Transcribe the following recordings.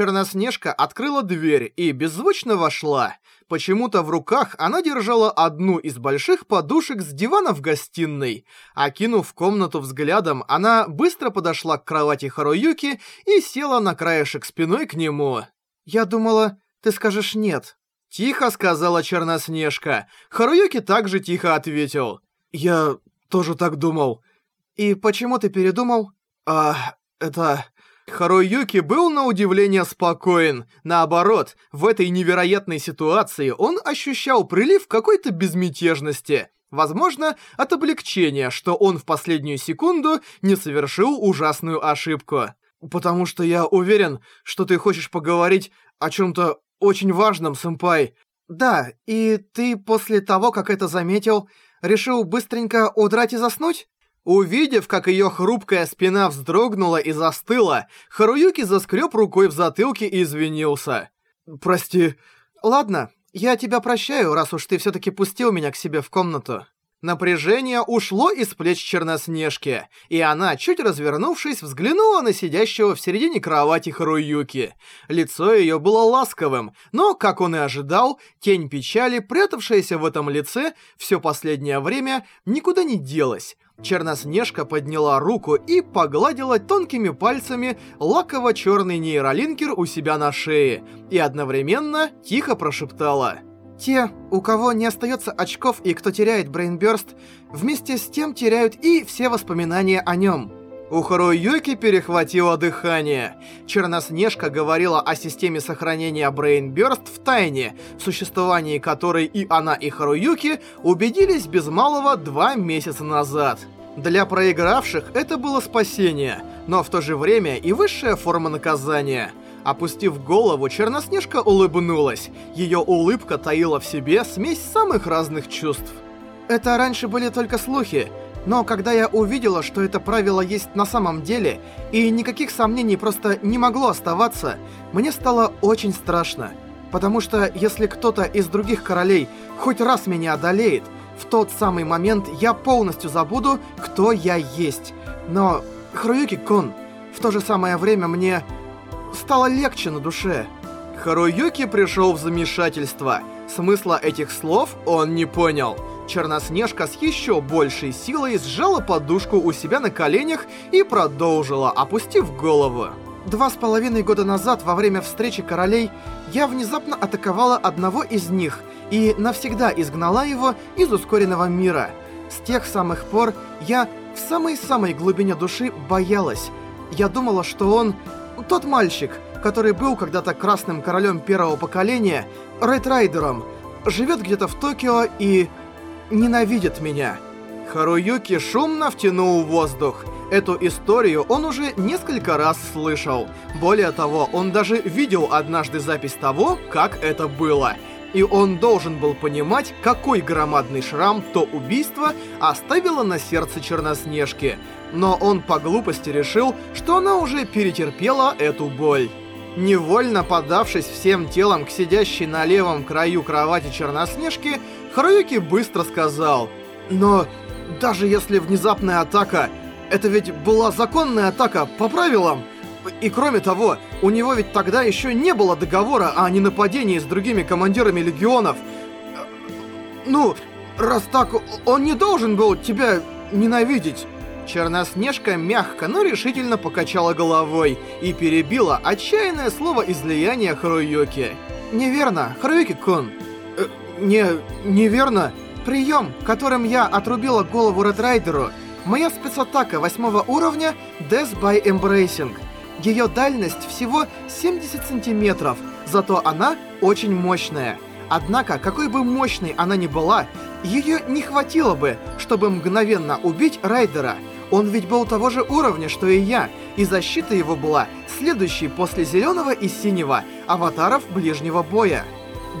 Черноснежка открыла дверь и беззвучно вошла. Почему-то в руках она держала одну из больших подушек с дивана в гостиной. Окинув комнату взглядом, она быстро подошла к кровати Харуюки и села на краешек спиной к нему. «Я думала, ты скажешь нет». Тихо сказала Черноснежка. Харуюки также тихо ответил. «Я тоже так думал». «И почему ты передумал?» «А, это...» Харуюки был на удивление спокоен. Наоборот, в этой невероятной ситуации он ощущал прилив какой-то безмятежности. Возможно, от облегчения, что он в последнюю секунду не совершил ужасную ошибку. «Потому что я уверен, что ты хочешь поговорить о чем-то очень важном, сэмпай». «Да, и ты после того, как это заметил, решил быстренько удрать и заснуть?» Увидев, как ее хрупкая спина вздрогнула и застыла, Харуюки заскреб рукой в затылке и извинился. «Прости». «Ладно, я тебя прощаю, раз уж ты все-таки пустил меня к себе в комнату». Напряжение ушло из плеч Черноснежки, и она, чуть развернувшись, взглянула на сидящего в середине кровати Харуюки. Лицо ее было ласковым, но, как он и ожидал, тень печали, прятавшаяся в этом лице все последнее время, никуда не делась. Черноснежка подняла руку и погладила тонкими пальцами лаково-черный нейролинкер у себя на шее, и одновременно тихо прошептала — те, у кого не остается очков и кто теряет брейнбёрст, вместе с тем теряют и все воспоминания о нем. У Харуюки перехватило дыхание. Черноснежка говорила о системе сохранения Brain в тайне, в существовании которой и она, и Харуюки убедились без малого два месяца назад. Для проигравших это было спасение, но в то же время и высшая форма наказания – Опустив голову, Черноснежка улыбнулась. Ее улыбка таила в себе смесь самых разных чувств. Это раньше были только слухи, но когда я увидела, что это правило есть на самом деле, и никаких сомнений просто не могло оставаться, мне стало очень страшно. Потому что если кто-то из других королей хоть раз меня одолеет, в тот самый момент я полностью забуду, кто я есть. Но, Харуюки-кун, в то же самое время мне стало легче на душе. Харуюки пришел в замешательство. Смысла этих слов он не понял. Черноснежка с еще большей силой сжала подушку у себя на коленях и продолжила, опустив голову. Два с половиной года назад, во время встречи королей, я внезапно атаковала одного из них и навсегда изгнала его из ускоренного мира. С тех самых пор я в самой-самой глубине души боялась. Я думала, что он тот мальчик, который был когда-то красным королем первого поколения, Рейд Райдером, живет где-то в Токио и ненавидит меня. Харуюки шумно втянул воздух. Эту историю он уже несколько раз слышал. Более того, он даже видел однажды запись того, как это было. И он должен был понимать, какой громадный шрам то убийство оставило на сердце Черноснежки но он по глупости решил, что она уже перетерпела эту боль. Невольно подавшись всем телом к сидящей на левом краю кровати Черноснежки, Харуюки быстро сказал, «Но даже если внезапная атака, это ведь была законная атака по правилам. И кроме того, у него ведь тогда еще не было договора о ненападении с другими командирами легионов. Ну, раз так, он не должен был тебя ненавидеть». Черноснежка мягко, но решительно покачала головой и перебила отчаянное слово излияния Харуюки. «Неверно, Харуюки-кун». Э, «Не... неверно. Прием, которым я отрубила голову Редрайдеру, моя спецатака восьмого уровня Death by Embracing. Ее дальность всего 70 сантиметров, зато она очень мощная». Однако, какой бы мощной она ни была, ее не хватило бы, чтобы мгновенно убить Райдера. Он ведь был того же уровня, что и я, и защита его была следующей после зеленого и синего аватаров ближнего боя.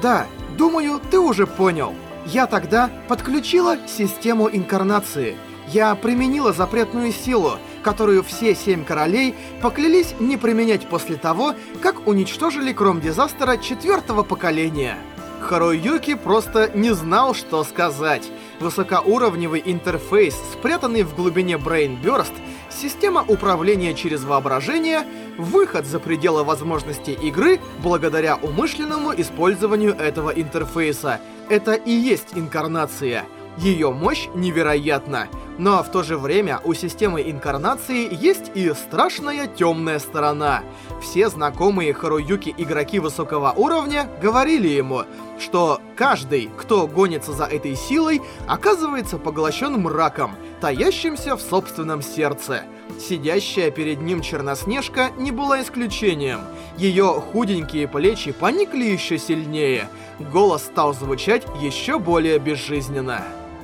Да, думаю, ты уже понял. Я тогда подключила систему инкарнации. Я применила запретную силу, которую все семь королей поклялись не применять после того, как уничтожили Кром Дизастера четвертого поколения. Харуюки просто не знал, что сказать. Высокоуровневый интерфейс, спрятанный в глубине Brain Burst, система управления через воображение, выход за пределы возможностей игры благодаря умышленному использованию этого интерфейса. Это и есть инкарнация. Ее мощь невероятна. Но в то же время у системы инкарнации есть и страшная темная сторона. Все знакомые Харуюки игроки высокого уровня говорили ему, что каждый, кто гонится за этой силой, оказывается поглощен мраком, таящимся в собственном сердце. Сидящая перед ним Черноснежка не была исключением. Ее худенькие плечи поникли еще сильнее. Голос стал звучать еще более безжизненно.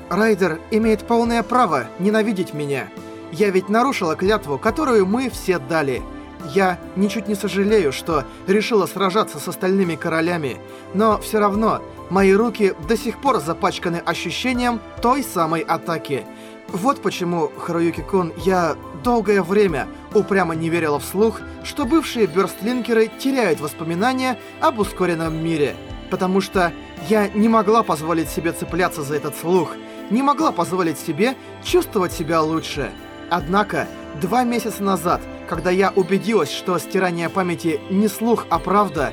Райдер имеет полное право ненавидеть меня. Я ведь нарушила клятву, которую мы все дали. Я ничуть не сожалею, что решила сражаться с остальными королями, но все равно мои руки до сих пор запачканы ощущением той самой атаки. Вот почему, Харуюки-кун, я долгое время упрямо не верила вслух, что бывшие бёрстлинкеры теряют воспоминания об ускоренном мире. Потому что я не могла позволить себе цепляться за этот слух — не могла позволить себе чувствовать себя лучше. Однако, два месяца назад, когда я убедилась, что стирание памяти не слух, а правда,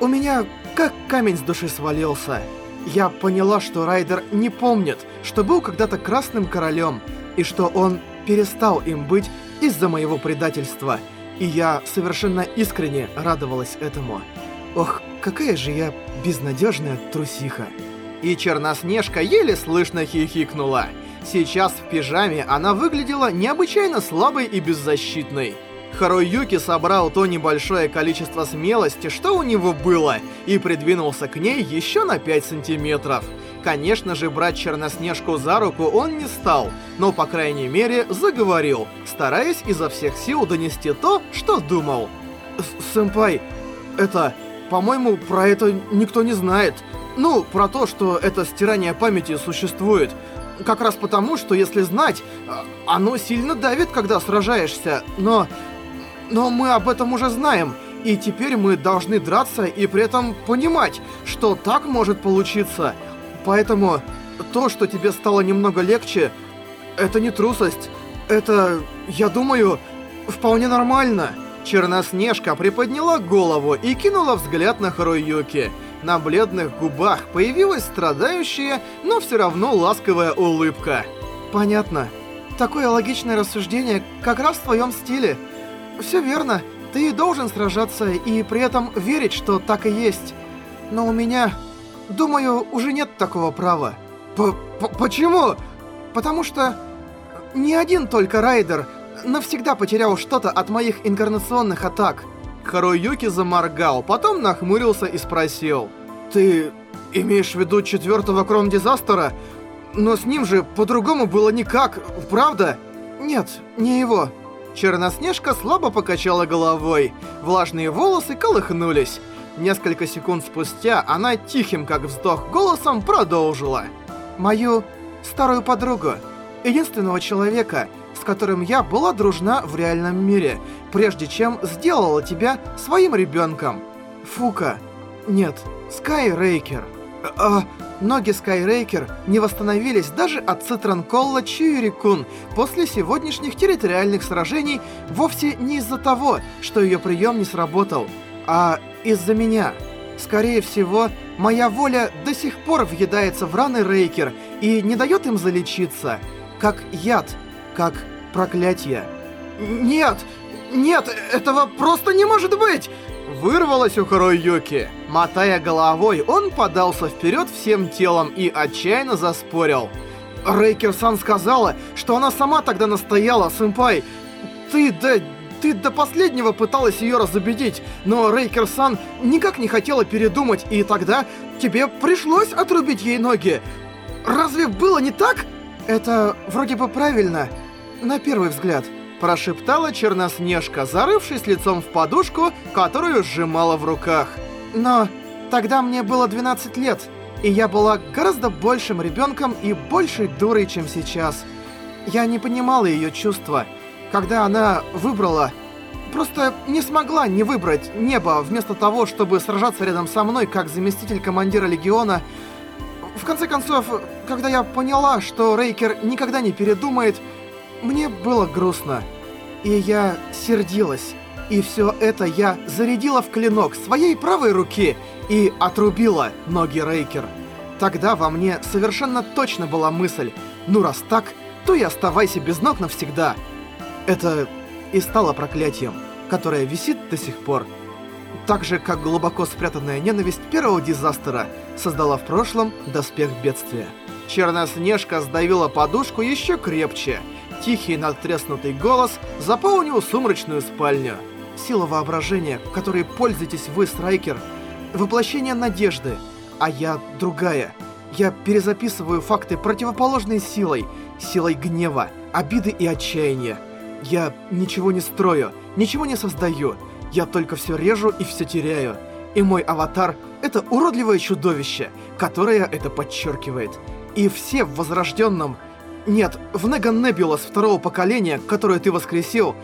у меня как камень с души свалился. Я поняла, что Райдер не помнит, что был когда-то Красным Королем, и что он перестал им быть из-за моего предательства. И я совершенно искренне радовалась этому. Ох, какая же я безнадежная трусиха. И Черноснежка еле слышно хихикнула. Сейчас в пижаме она выглядела необычайно слабой и беззащитной. Харуюки собрал то небольшое количество смелости, что у него было, и придвинулся к ней еще на 5 сантиметров. Конечно же, брать Черноснежку за руку он не стал, но, по крайней мере, заговорил, стараясь изо всех сил донести то, что думал. «Сэмпай, это... По-моему, про это никто не знает. Ну, про то, что это стирание памяти существует. Как раз потому, что если знать, а, оно сильно давит, когда сражаешься, но... Но мы об этом уже знаем, и теперь мы должны драться и при этом понимать, что так может получиться. Поэтому то, что тебе стало немного легче, это не трусость. Это, я думаю, вполне нормально. Черноснежка приподняла голову и кинула взгляд на Харуюки. На бледных губах появилась страдающая, но все равно ласковая улыбка. «Понятно. Такое логичное рассуждение как раз в твоем стиле. Все верно. Ты должен сражаться и при этом верить, что так и есть. Но у меня, думаю, уже нет такого права. П -п Почему? Потому что не один только Райдер навсегда потерял что-то от моих инкарнационных атак. Харуюки заморгал, потом нахмурился и спросил. «Ты имеешь в виду четвертого Кром-дизастера? Но с ним же по-другому было никак, правда?» «Нет, не его». Черноснежка слабо покачала головой. Влажные волосы колыхнулись. Несколько секунд спустя она тихим, как вздох, голосом продолжила. «Мою старую подругу, единственного человека, с которым я была дружна в реальном мире, прежде чем сделала тебя своим ребенком. Фука. Нет, Скайрейкер. А, ноги Скайрейкер не восстановились даже от Цитранколла Чиури-кун после сегодняшних территориальных сражений вовсе не из-за того, что ее прием не сработал, а из-за меня. Скорее всего, моя воля до сих пор въедается в раны Рейкер и не дает им залечиться, как яд, как проклятие. «Нет! Нет! Этого просто не может быть!» Вырвалось у Харуюки. Мотая головой, он подался вперед всем телом и отчаянно заспорил. Рейкер-сан сказала, что она сама тогда настояла, сэмпай. Ты да... Ты до последнего пыталась ее разубедить, но Рейкер-сан никак не хотела передумать, и тогда тебе пришлось отрубить ей ноги. Разве было не так? Это вроде бы правильно на первый взгляд», прошептала Черноснежка, зарывшись лицом в подушку, которую сжимала в руках. «Но тогда мне было 12 лет, и я была гораздо большим ребенком и большей дурой, чем сейчас. Я не понимала ее чувства. Когда она выбрала... просто не смогла не выбрать небо вместо того, чтобы сражаться рядом со мной как заместитель командира Легиона. В конце концов, когда я поняла, что Рейкер никогда не передумает, мне было грустно. И я сердилась. И все это я зарядила в клинок своей правой руки и отрубила ноги Рейкер. Тогда во мне совершенно точно была мысль, ну раз так, то и оставайся без ног навсегда. Это и стало проклятием, которое висит до сих пор. Так же, как глубоко спрятанная ненависть первого дизастера создала в прошлом доспех бедствия. Черноснежка сдавила подушку еще крепче. Тихий надтреснутый голос заполнил сумрачную спальню. Сила воображения, которой пользуетесь вы, Страйкер, воплощение надежды, а я другая. Я перезаписываю факты противоположной силой, силой гнева, обиды и отчаяния. Я ничего не строю, ничего не создаю. Я только все режу и все теряю. И мой аватар — это уродливое чудовище, которое это подчеркивает. И все в Возрожденном... Нет, в Неган Небулас второго поколения, которое ты воскресил,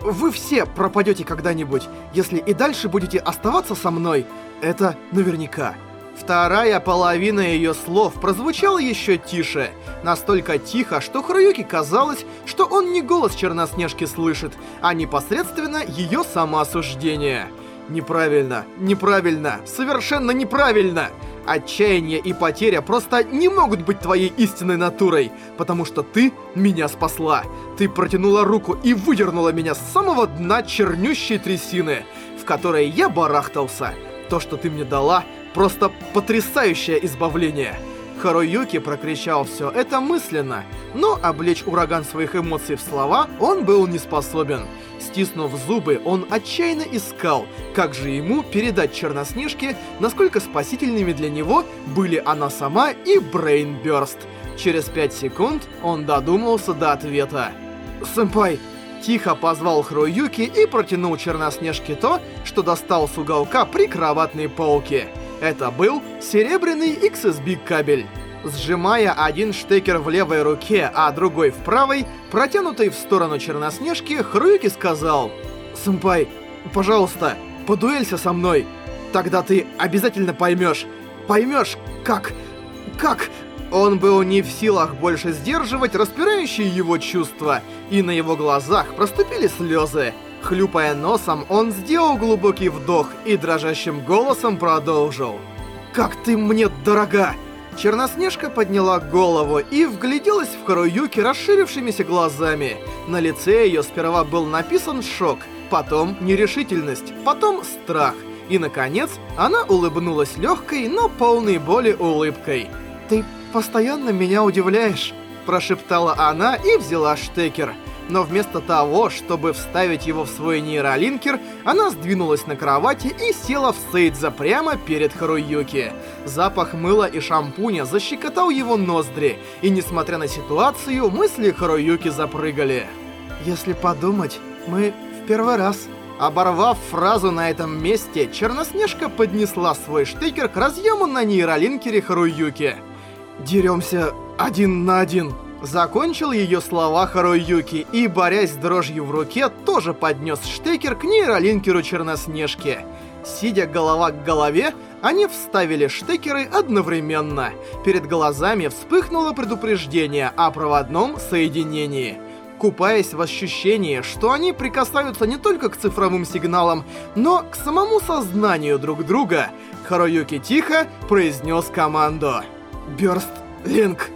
вы все пропадете когда-нибудь, если и дальше будете оставаться со мной. Это наверняка. Вторая половина ее слов прозвучала еще тише. Настолько тихо, что Харуюке казалось, что он не голос Черноснежки слышит, а непосредственно ее самоосуждение. Неправильно, неправильно, совершенно неправильно. Отчаяние и потеря просто не могут быть твоей истинной натурой, потому что ты меня спасла. Ты протянула руку и выдернула меня с самого дна чернющей трясины, в которой я барахтался. То, что ты мне дала, Просто потрясающее избавление. Харуюки прокричал все это мысленно, но облечь ураган своих эмоций в слова он был не способен. Стиснув зубы, он отчаянно искал, как же ему передать Черноснежке, насколько спасительными для него были она сама и Брейнбёрст. Через пять секунд он додумался до ответа. «Сэмпай!» Тихо позвал Харуюки и протянул Черноснежке то, что достал с уголка прикроватной полки. Это был серебряный XSB кабель. Сжимая один штекер в левой руке, а другой в правой, протянутый в сторону Черноснежки, Хруюки сказал «Сэмпай, пожалуйста, подуэлься со мной. Тогда ты обязательно поймешь. Поймешь, как... как...» Он был не в силах больше сдерживать распирающие его чувства, и на его глазах проступили слезы. Хлюпая носом, он сделал глубокий вдох и дрожащим голосом продолжил. «Как ты мне дорога!» Черноснежка подняла голову и вгляделась в Харуюки расширившимися глазами. На лице ее сперва был написан шок, потом нерешительность, потом страх. И, наконец, она улыбнулась легкой, но полной боли улыбкой. «Ты постоянно меня удивляешь», – прошептала она и взяла штекер но вместо того, чтобы вставить его в свой нейролинкер, она сдвинулась на кровати и села в Сейдза прямо перед Харуюки. Запах мыла и шампуня защекотал его ноздри, и несмотря на ситуацию, мысли Харуюки запрыгали. «Если подумать, мы в первый раз...» Оборвав фразу на этом месте, Черноснежка поднесла свой штекер к разъему на нейролинкере Харуюки. «Деремся один на один», Закончил ее слова Харуюки и, борясь с дрожью в руке, тоже поднес штекер к нейролинкеру Черноснежки. Сидя голова к голове, они вставили штекеры одновременно. Перед глазами вспыхнуло предупреждение о проводном соединении. Купаясь в ощущении, что они прикасаются не только к цифровым сигналам, но к самому сознанию друг друга, Харуюки тихо произнес команду. «Бёрст Линк».